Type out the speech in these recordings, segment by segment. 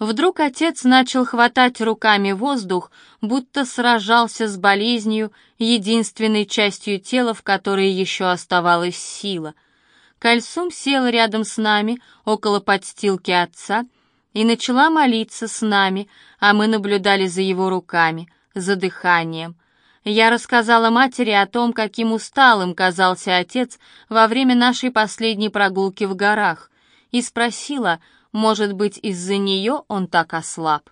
Вдруг отец начал хватать руками воздух, будто сражался с болезнью, единственной частью тела, в которой еще оставалась сила. Кальсум сел рядом с нами, около подстилки отца, и начала молиться с нами, а мы наблюдали за его руками, за дыханием. Я рассказала матери о том, каким усталым казался отец во время нашей последней прогулки в горах, и спросила, может быть, из-за нее он так ослаб.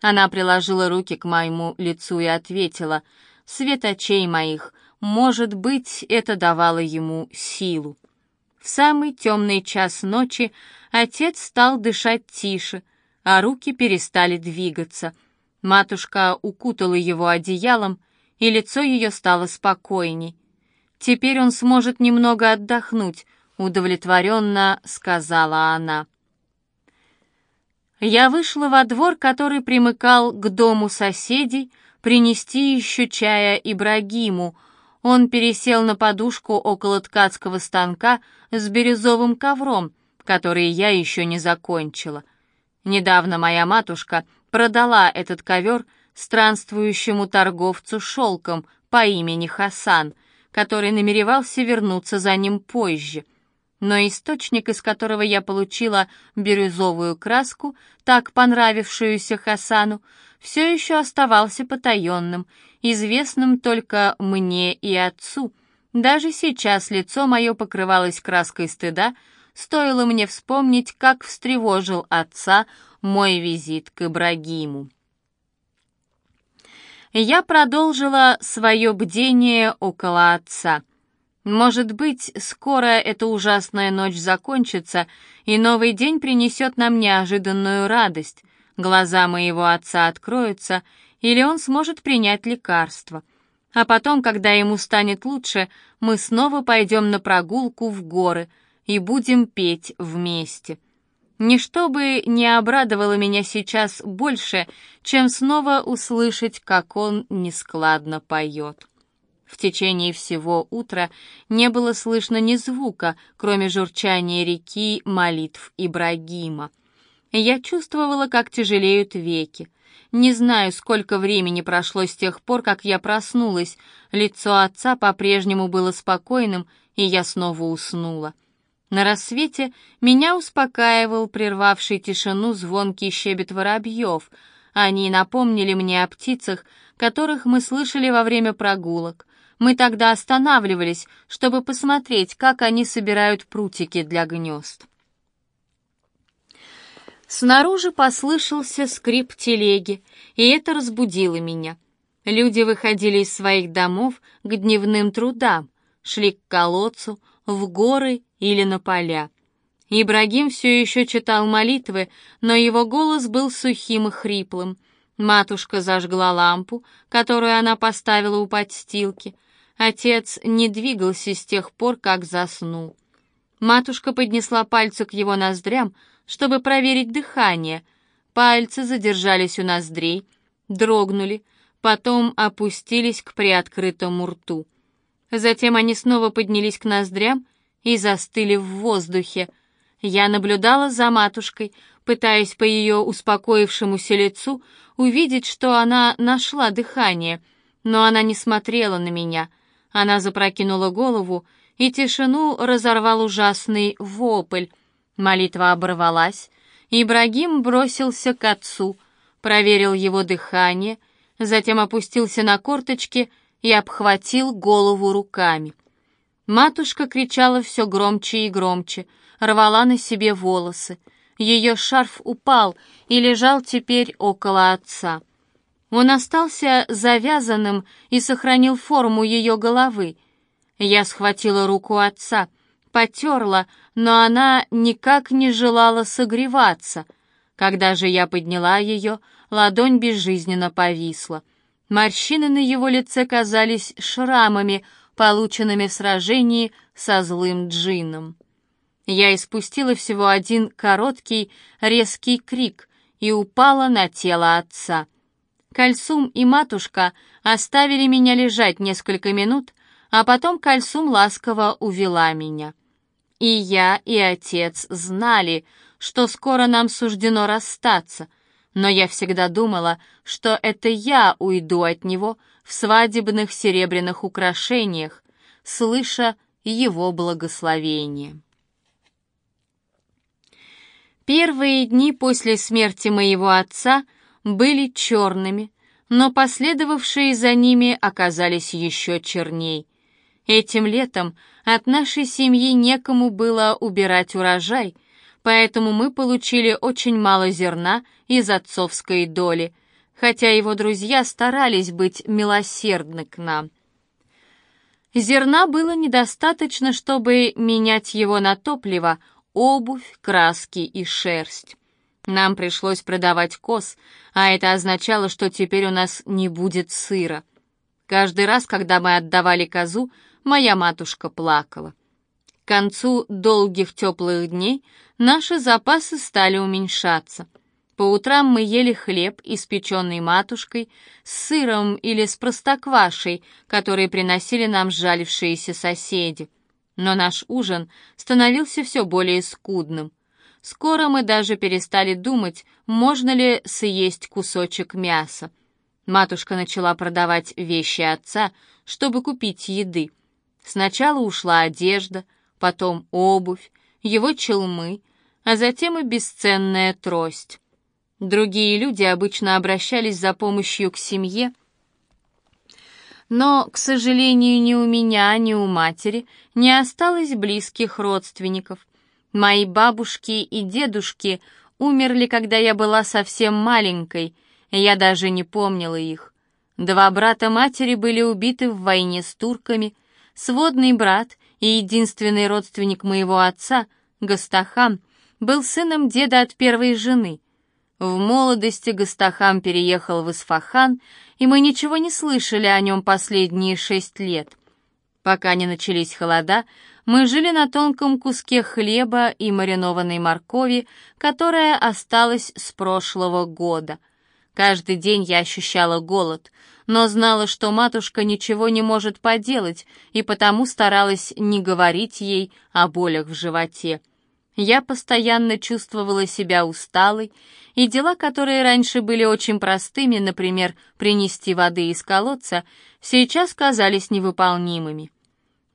Она приложила руки к моему лицу и ответила, «Свет очей моих, может быть, это давало ему силу». В самый темный час ночи отец стал дышать тише, а руки перестали двигаться. Матушка укутала его одеялом, и лицо ее стало спокойней. «Теперь он сможет немного отдохнуть», — удовлетворенно сказала она. Я вышла во двор, который примыкал к дому соседей, принести еще чая Ибрагиму. Он пересел на подушку около ткацкого станка с бирюзовым ковром, который я еще не закончила. Недавно моя матушка продала этот ковер странствующему торговцу шелком по имени Хасан, который намеревался вернуться за ним позже — но источник, из которого я получила бирюзовую краску, так понравившуюся Хасану, все еще оставался потаенным, известным только мне и отцу. Даже сейчас лицо мое покрывалось краской стыда, стоило мне вспомнить, как встревожил отца мой визит к Ибрагиму. Я продолжила свое бдение около отца — может быть, скоро эта ужасная ночь закончится, и новый день принесет нам неожиданную радость. Глаза моего отца откроются, или он сможет принять лекарство. А потом, когда ему станет лучше, мы снова пойдем на прогулку в горы и будем петь вместе. Ничто бы не обрадовало меня сейчас больше, чем снова услышать, как он нескладно поет. В течение всего утра не было слышно ни звука, кроме журчания реки молитв Ибрагима. Я чувствовала, как тяжелеют веки. Не знаю, сколько времени прошло с тех пор, как я проснулась. Лицо отца по-прежнему было спокойным, и я снова уснула. На рассвете меня успокаивал прервавший тишину звонкий щебет воробьев. Они напомнили мне о птицах, которых мы слышали во время прогулок. Мы тогда останавливались, чтобы посмотреть, как они собирают прутики для гнезд. Снаружи послышался скрип телеги, и это разбудило меня. Люди выходили из своих домов к дневным трудам, шли к колодцу, в горы или на поля. Ибрагим все еще читал молитвы, но его голос был сухим и хриплым. Матушка зажгла лампу, которую она поставила у подстилки — Отец не двигался с тех пор, как заснул. Матушка поднесла пальцы к его ноздрям, чтобы проверить дыхание. Пальцы задержались у ноздрей, дрогнули, потом опустились к приоткрытому рту. Затем они снова поднялись к ноздрям и застыли в воздухе. Я наблюдала за матушкой, пытаясь по ее успокоившемуся лицу увидеть, что она нашла дыхание, но она не смотрела на меня — она запрокинула голову, и тишину разорвал ужасный вопль. Молитва оборвалась. Ибрагим бросился к отцу, проверил его дыхание, затем опустился на корточки и обхватил голову руками. Матушка кричала все громче и громче, рвала на себе волосы. Ее шарф упал и лежал теперь около отца. Он остался завязанным и сохранил форму ее головы. Я схватила руку отца, потерла, но она никак не желала согреваться. Когда же я подняла ее, ладонь безжизненно повисла. Морщины на его лице казались шрамами, полученными в сражении со злым джинном. Я испустила всего один короткий, резкий крик и упала на тело отца. Кальсум и матушка оставили меня лежать несколько минут, а потом Кальсум ласково увела меня. И я, и отец знали, что скоро нам суждено расстаться, Но я всегда думала, что это я уйду от него в свадебных серебряных украшениях, слыша его благословение. Первые дни после смерти моего отца были черными, но последовавшие за ними оказались еще черней. Этим летом от нашей семьи некому было убирать урожай, поэтому мы получили очень мало зерна из отцовской доли, хотя его друзья старались быть милосердны к нам. Зерна было недостаточно, чтобы менять его на топливо, обувь, краски и шерсть. Нам пришлось продавать коз, а это означало, что теперь у нас не будет сыра. Каждый раз, когда мы отдавали козу, моя матушка плакала. К концу долгих теплых дней наши запасы стали уменьшаться. По утрам мы ели хлеб, испеченный матушкой, с сыром или с простоквашей, которые приносили нам сжалившиеся соседи но наш ужин становился все более скудным. Скоро мы даже перестали думать, можно ли съесть кусочек мяса. Матушка начала продавать вещи отца, чтобы купить еды. Сначала ушла одежда, потом обувь, его челмы, а затем и бесценная трость. Другие люди обычно обращались за помощью к семье, но, к сожалению, ни у меня, ни у матери не осталось близких родственников. Мои бабушки и дедушки умерли, когда я была совсем маленькой, я даже не помнила их. Два брата матери были убиты в войне с турками, сводный брат и единственный родственник моего отца, Гастахан, был сыном деда от первой жены. В молодости Гастахам переехал в Исфахан, и мы ничего не слышали о нем последние шесть лет. Пока не начались холода, мы жили на тонком куске хлеба и маринованной моркови, которая осталась с прошлого года. Каждый день я ощущала голод, но знала, что матушка ничего не может поделать, и потому старалась не говорить ей о болях в животе. Я постоянно чувствовала себя усталой, и дела, которые раньше были очень простыми, например, принести воды из колодца, сейчас казались невыполнимыми.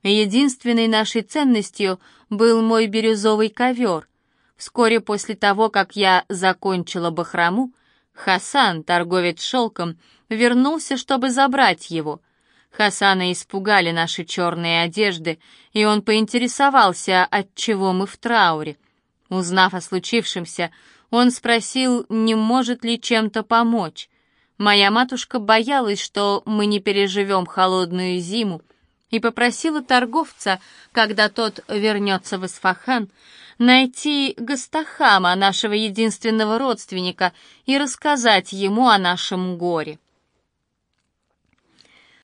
Единственной нашей ценностью был мой бирюзовый ковер. Вскоре после того, как я закончила бахрому, Хасан, торговец шелком, вернулся, чтобы забрать его — Хасана испугали наши черные одежды, и он поинтересовался, от чего мы в трауре. Узнав о случившемся, он спросил, не может ли чем-то помочь. Моя матушка боялась, что мы не переживем холодную зиму, и попросила торговца, когда тот вернется в Исфахан, найти Гастахама, нашего единственного родственника, и рассказать ему о нашем горе.